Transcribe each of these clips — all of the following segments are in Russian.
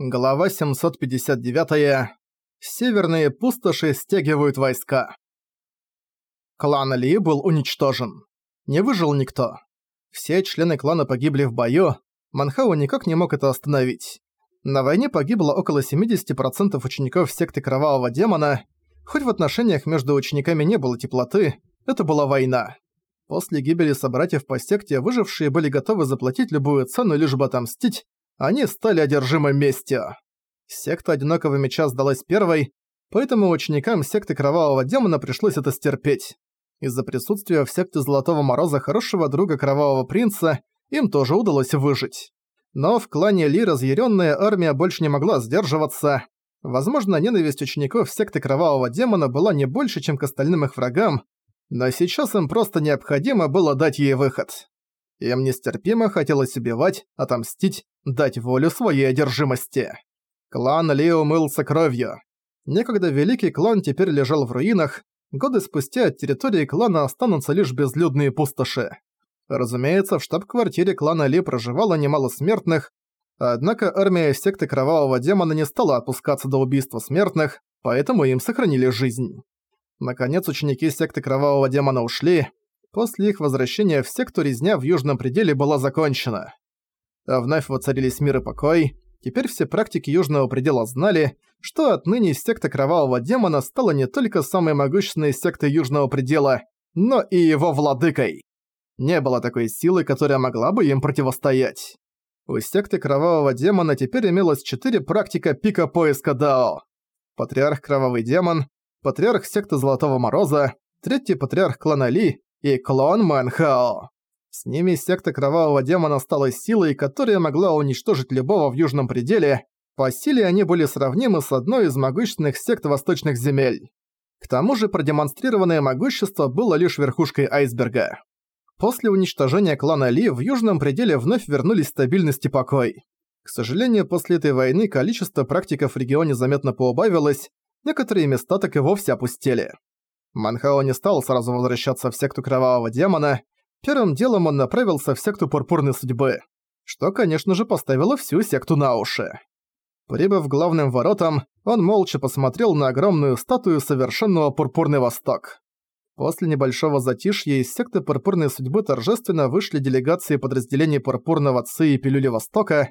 Глава 759. Северные пустоши стягивают войска. Клан Ли был уничтожен. Не выжил никто. Все члены клана погибли в бою, Манхау никак не мог это остановить. На войне погибло около 70% учеников секты Кровавого Демона, хоть в отношениях между учениками не было теплоты, это была война. После гибели собратьев по секте выжившие были готовы заплатить любую цену, лишь бы отомстить, они стали одержимы местью. Секта Одинокого Меча сдалась первой, поэтому ученикам секты Кровавого Демона пришлось это стерпеть. Из-за присутствия в секте Золотого Мороза хорошего друга Кровавого Принца им тоже удалось выжить. Но в клане Ли разъяренная армия больше не могла сдерживаться. Возможно, ненависть учеников секты Кровавого Демона была не больше, чем к остальным их врагам, но сейчас им просто необходимо было дать ей выход. Им нестерпимо хотелось убивать, отомстить, дать волю своей одержимости. Клан Ли умылся кровью. Некогда великий клан теперь лежал в руинах, годы спустя от территории клана останутся лишь безлюдные пустоши. Разумеется, в штаб-квартире клана Ли проживало немало смертных, однако армия секты Кровавого Демона не стала опускаться до убийства смертных, поэтому им сохранили жизнь. Наконец ученики секты Кровавого Демона ушли, После их возвращения в секту резня в Южном пределе была закончена. А вновь воцарились мир и покой. Теперь все практики Южного предела знали, что отныне секта Кровавого Демона стала не только самой могущественной сектой Южного предела, но и его владыкой. Не было такой силы, которая могла бы им противостоять. У секты Кровавого Демона теперь имелось четыре практика пика поиска Дао. Патриарх Кровавый Демон, Патриарх секты Золотого Мороза, Третий Патриарх клана Ли и клон Мэнхао. С ними секта Кровавого Демона стала силой, которая могла уничтожить любого в Южном Пределе. По силе они были сравнимы с одной из могущественных сект Восточных Земель. К тому же продемонстрированное могущество было лишь верхушкой айсберга. После уничтожения клана Ли в Южном Пределе вновь вернулись стабильность и покой. К сожалению, после этой войны количество практиков в регионе заметно поубавилось, некоторые места так и вовсе опустели. Манхао не стал сразу возвращаться в секту Кровавого Демона, первым делом он направился в секту Пурпурной Судьбы, что, конечно же, поставило всю секту на уши. Прибыв главным воротам, он молча посмотрел на огромную статую совершенного Пурпурный Восток. После небольшого затишья из секты Пурпурной Судьбы торжественно вышли делегации подразделений Пурпурного Ци и Пилюли Востока.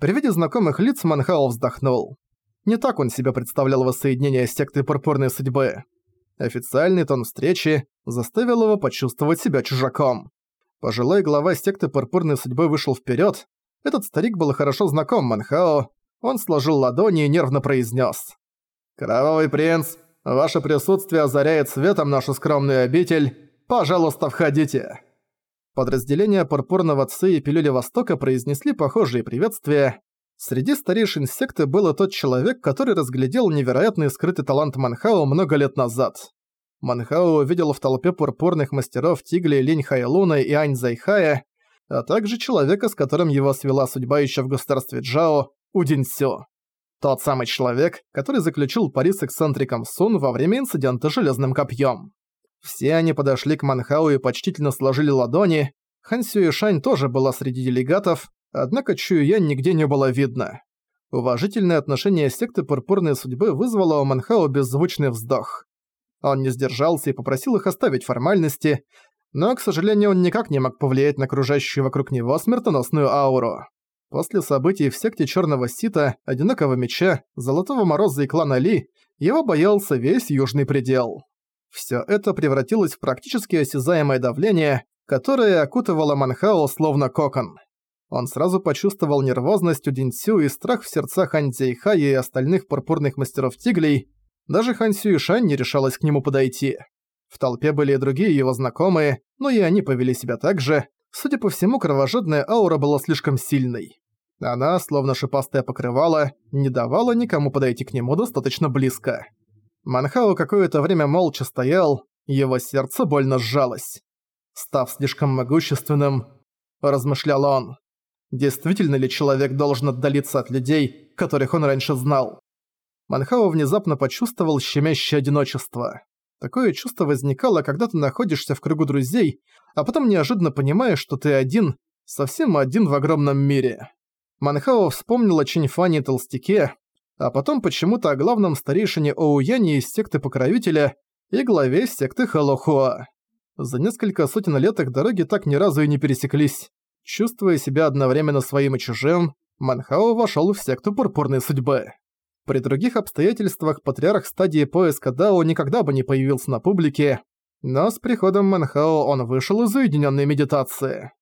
При виде знакомых лиц Манхао вздохнул. Не так он себе представлял воссоединение секты Пурпурной Судьбы. Официальный тон встречи заставил его почувствовать себя чужаком. Пожилой глава секты Пурпурной Судьбы вышел вперед. Этот старик был хорошо знаком Манхао. Он сложил ладони и нервно произнес: «Кровавый принц, ваше присутствие озаряет светом нашу скромную обитель. Пожалуйста, входите». Подразделения Пурпурного Ци и Пилюли Востока произнесли похожие приветствия. Среди старейшин секты был тот человек, который разглядел невероятный скрытый талант Манхао много лет назад. Манхао увидел в толпе пурпурных мастеров Тигли Линь Хайлуна и Ань Зайхая, а также человека, с которым его свела судьба еще в государстве Джао, Удинсё. Тот самый человек, который заключил пари с эксцентриком Сун во время инцидента Железным Копьем. Все они подошли к Манхау и почтительно сложили ладони. Хан Сюэшань тоже была среди делегатов, однако Чуюянь нигде не было видно. Уважительное отношение секты Пурпурной Судьбы вызвало у Манхао беззвучный вздох. Он не сдержался и попросил их оставить формальности, но, к сожалению, он никак не мог повлиять на окружающую вокруг него смертоносную ауру. После событий в секте Черного Сита, Одинокого Меча, Золотого Мороза и клана Ли, его боялся весь Южный Предел. Все это превратилось в практически осязаемое давление, которое окутывало Манхао словно кокон. Он сразу почувствовал нервозность у Динсю и страх в сердцах Ань Цзэйхая и остальных пурпурных мастеров тиглей. Даже Хан Сюишань не решалась к нему подойти. В толпе были и другие его знакомые, но и они повели себя так же. Судя по всему, кровожадная аура была слишком сильной. Она, словно шипастая покрывала, не давала никому подойти к нему достаточно близко. Манхао какое-то время молча стоял, его сердце больно сжалось. Став слишком могущественным, размышлял он, Действительно ли человек должен отдалиться от людей, которых он раньше знал? Манхао внезапно почувствовал щемящее одиночество. Такое чувство возникало, когда ты находишься в кругу друзей, а потом неожиданно понимаешь, что ты один, совсем один в огромном мире. Манхао вспомнил о Чиньфане и Толстяке, а потом почему-то о главном старейшине Оуяне из секты Покровителя и главе секты Халохуа. За несколько сотен лет их дороги так ни разу и не пересеклись. Чувствуя себя одновременно своим и чужим, Манхао вошёл в секту Пурпурной Судьбы. При других обстоятельствах патриарх стадии поиска Дао никогда бы не появился на публике, но с приходом Манхао он вышел из уединенной медитации.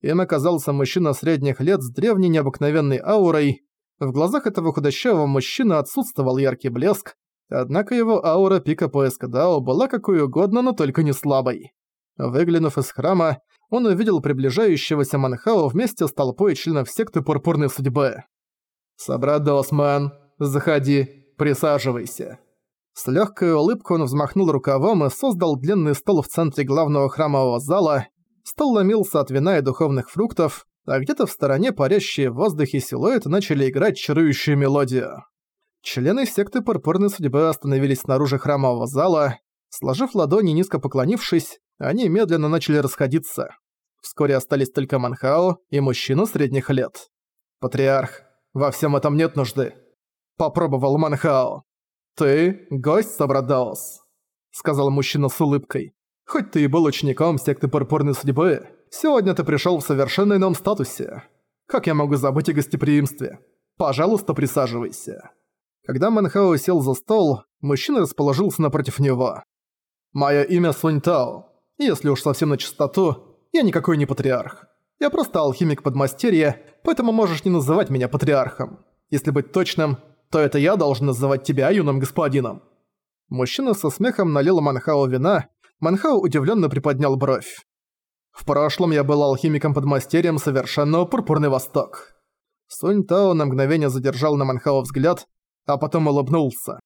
Им оказался мужчина средних лет с древней необыкновенной аурой. В глазах этого худощавого мужчины отсутствовал яркий блеск, однако его аура пика поиска Дао была какой угодно, но только не слабой. Выглянув из храма, он увидел приближающегося Манхао вместе с толпой членов секты Пурпурной Судьбы. «Собрат Досман, заходи, присаживайся». С легкой улыбкой он взмахнул рукавом и создал длинный стол в центре главного храмового зала. Стол ломился от вина и духовных фруктов, а где-то в стороне парящие в воздухе силуэты начали играть чарующую мелодию. Члены секты Пурпурной Судьбы остановились снаружи храмового зала. Сложив ладони низко поклонившись, они медленно начали расходиться. Вскоре остались только Манхао и мужчина средних лет. «Патриарх, во всем этом нет нужды», — попробовал Манхао. «Ты — гость Сабрадаос», — сказал мужчина с улыбкой. «Хоть ты и был учеником секты Пурпурной Судьбы, сегодня ты пришел в совершенно ином статусе. Как я могу забыть о гостеприимстве? Пожалуйста, присаживайся». Когда Манхао сел за стол, мужчина расположился напротив него. «Мое имя Сунь Тао. Если уж совсем на чистоту, я никакой не патриарх. Я просто алхимик подмастерья, поэтому можешь не называть меня патриархом. Если быть точным, то это я должен называть тебя юным господином». Мужчина со смехом налил Манхао вина, Манхао удивленно приподнял бровь. «В прошлом я был алхимиком-подмастерьем совершенного Пурпурный Восток». Сунь Тао на мгновение задержал на Манхао взгляд, а потом улыбнулся.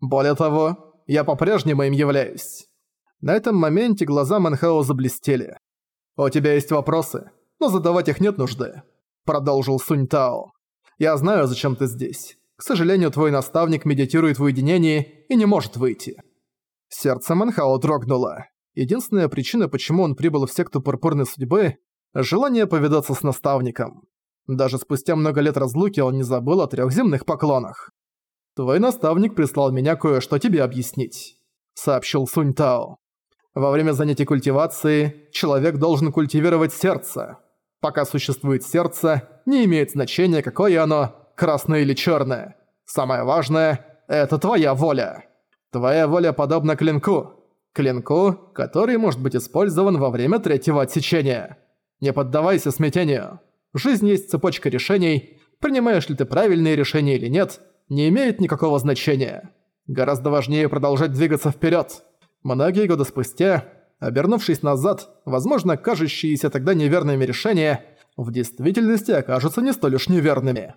«Более того, я по-прежнему им являюсь». На этом моменте глаза Манхао заблестели. «У тебя есть вопросы, но задавать их нет нужды», — продолжил Сунь Тао. «Я знаю, зачем ты здесь. К сожалению, твой наставник медитирует в уединении и не может выйти». Сердце Манхао дрогнуло. Единственная причина, почему он прибыл в секту Пурпурной Судьбы – желание повидаться с наставником. Даже спустя много лет разлуки он не забыл о трех земных поклонах. «Твой наставник прислал меня кое-что тебе объяснить», – сообщил Сунь Тао. Во время занятий культивации человек должен культивировать сердце. Пока существует сердце, не имеет значения, какое оно, красное или черное. Самое важное – это твоя воля. Твоя воля подобна клинку. Клинку, который может быть использован во время третьего отсечения. Не поддавайся смятению. Жизнь есть цепочка решений. Принимаешь ли ты правильные решения или нет, не имеет никакого значения. Гораздо важнее продолжать двигаться вперед. Многие годы спустя, обернувшись назад, возможно, кажущиеся тогда неверными решения, в действительности окажутся не столь уж неверными.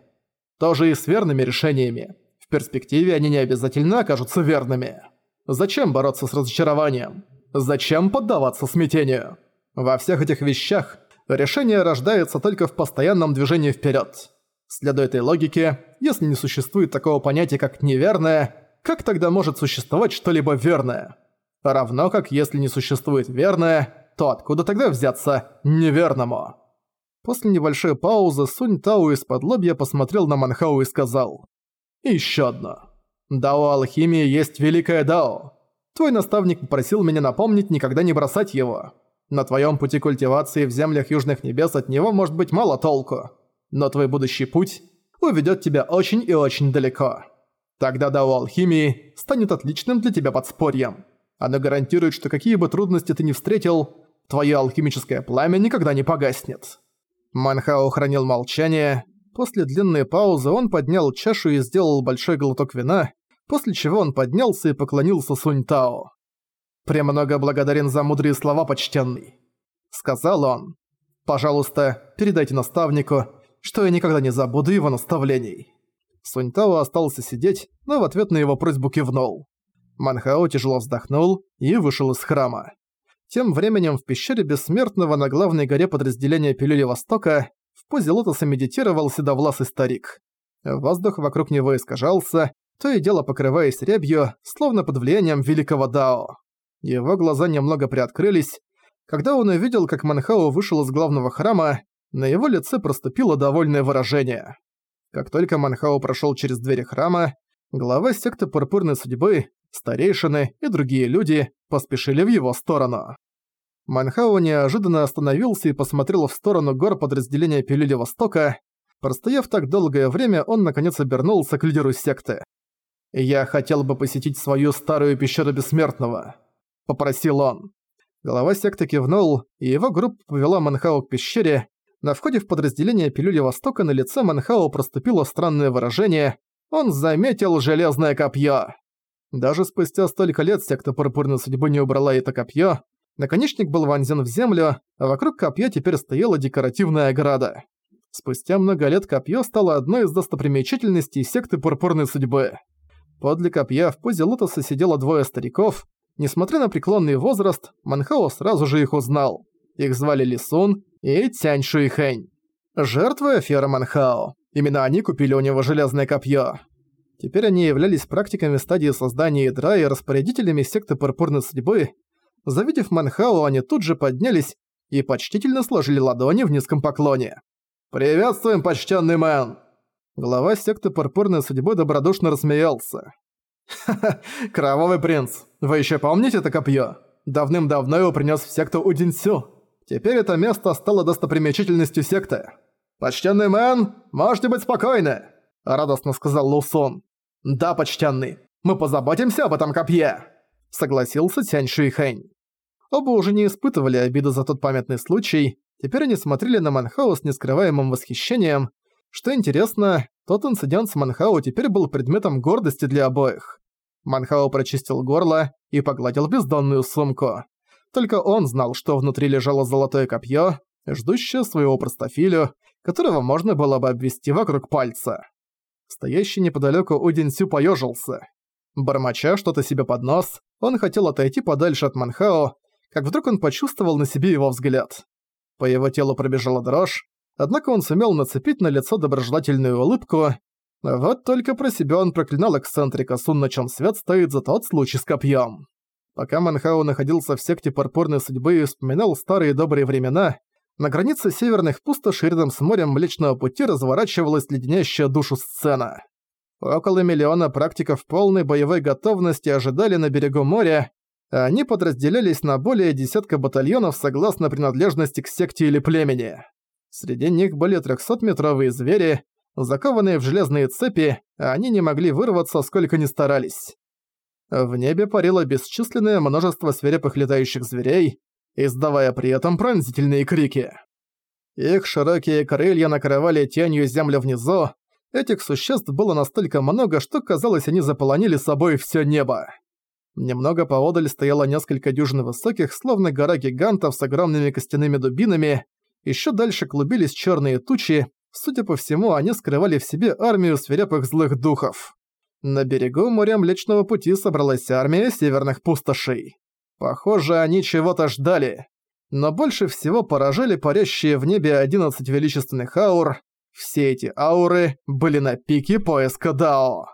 Тоже и с верными решениями. В перспективе они не обязательно окажутся верными. Зачем бороться с разочарованием? Зачем поддаваться смятению? Во всех этих вещах решение рождается только в постоянном движении вперед. Следуя этой логике, если не существует такого понятия, как «неверное», как тогда может существовать что-либо верное? Равно как если не существует верное, то откуда тогда взяться неверному? После небольшой паузы Сунь Тау из-под лобья посмотрел на Манхау и сказал. «Ещё одно. Дао алхимии есть великое дао. Твой наставник попросил меня напомнить никогда не бросать его. На твоём пути культивации в землях Южных Небес от него может быть мало толку. Но твой будущий путь уведёт тебя очень и очень далеко. Тогда дао алхимии станет отличным для тебя подспорьем. Она гарантирует, что какие бы трудности ты ни встретил, твое алхимическое пламя никогда не погаснет». Манхао хранил молчание. После длинной паузы он поднял чашу и сделал большой глоток вина, после чего он поднялся и поклонился Сунь Тао. «Премного благодарен за мудрые слова, почтенный», — сказал он. «Пожалуйста, передайте наставнику, что я никогда не забуду его наставлений». Сунь Тао остался сидеть, но в ответ на его просьбу кивнул. Манхао тяжело вздохнул и вышел из храма. Тем временем в пещере Бессмертного на главной горе подразделения Пилюли Востока в позе лотоса медитировал седовласый старик. Воздух вокруг него искажался, то и дело покрываясь рябью, словно под влиянием великого Дао. Его глаза немного приоткрылись. Когда он увидел, как Манхао вышел из главного храма, На его лице проступило довольное выражение. Как только Манхао прошел через двери храма, глава секты Пурпурной Судьбы, старейшины и другие люди поспешили в его сторону. Манхао неожиданно остановился и посмотрел в сторону гор подразделения Пилюли Востока. Простояв так долгое время, он наконец обернулся к лидеру секты. «Я хотел бы посетить свою старую пещеру Бессмертного», — попросил он. Голова секты кивнул, и его группа повела Манхао к пещере. На входе в подразделение Пилюли Востока на лице Манхао проступило странное выражение. Он заметил железное копье. Даже спустя столько лет секта Пурпурной Судьбы не убрала это копье. Наконечник был вонзен в землю, а вокруг копья теперь стояла декоративная ограда. Спустя много лет копье стало одной из достопримечательностей секты Пурпурной Судьбы. Подле копья в позе лотоса сидело двое стариков. Несмотря на преклонный возраст, Манхао сразу же их узнал. Их звали Лисун и Тянь Шуйхэнь. Жертвы аферы Манхао. Именно они купили у него железное копье. Теперь они являлись практиками стадии создания ядра и распорядителями секты Пурпурной Судьбы. Завидев Манхао, они тут же поднялись и почтительно сложили ладони в низком поклоне. «Приветствуем, почтенный мэн!» Глава секты Пурпурной Судьбы добродушно рассмеялся. «Ха-ха, Кровавый принц, вы еще помните это копье? Давным-давно его принес в секту Удинсю. Теперь это место стало достопримечательностью секты. Почтенный мэн, можете быть спокойны!» Радостно сказал Лусон. «Да, почтенный, мы позаботимся об этом копье!» Согласился Тянь Шуйхэнь. Оба уже не испытывали обиды за тот памятный случай, теперь они смотрели на Манхао с нескрываемым восхищением, что интересно, тот инцидент с Манхао теперь был предметом гордости для обоих. Манхао прочистил горло и погладил бездонную сумку. Только он знал, что внутри лежало золотое копье, ждущее своего простофилю, которого можно было бы обвести вокруг пальца. Стоящий неподалеку Удинсю поежился. Бормоча что-то себе под нос, он хотел отойти подальше от Манхао, как вдруг он почувствовал на себе его взгляд. По его телу пробежала дрожь, Однако он сумел нацепить на лицо доброжелательную улыбку. Вот только про себя он проклинал эксцентрика Сун, на чем свет стоит за тот случай с копьем. Пока Манхао находился в секте Пурпурной Судьбы и вспоминал старые добрые времена, на границе северных пустошей рядом с морем Млечного Пути разворачивалась леденящая душу сцена. Около миллиона практиков полной боевой готовности ожидали на берегу моря, а они подразделялись на более десятка батальонов согласно принадлежности к секте или племени. Среди них были 300-метровые звери, закованные в железные цепи, а они не могли вырваться, сколько ни старались. В небе парило бесчисленное множество свирепых летающих зверей, издавая при этом пронзительные крики. Их широкие крылья накрывали тенью землю внизу, этих существ было настолько много, что казалось, они заполонили собой всё небо. Немного поодаль стояло несколько дюжин высоких, словно гора гигантов с огромными костяными дубинами, еще дальше клубились черные тучи, судя по всему, они скрывали в себе армию свирепых злых духов. На берегу моря Млечного Пути собралась армия северных пустошей. Похоже, они чего-то ждали. Но больше всего поражали парящие в небе 11 величественных аур. Все эти ауры были на пике поиска Дао.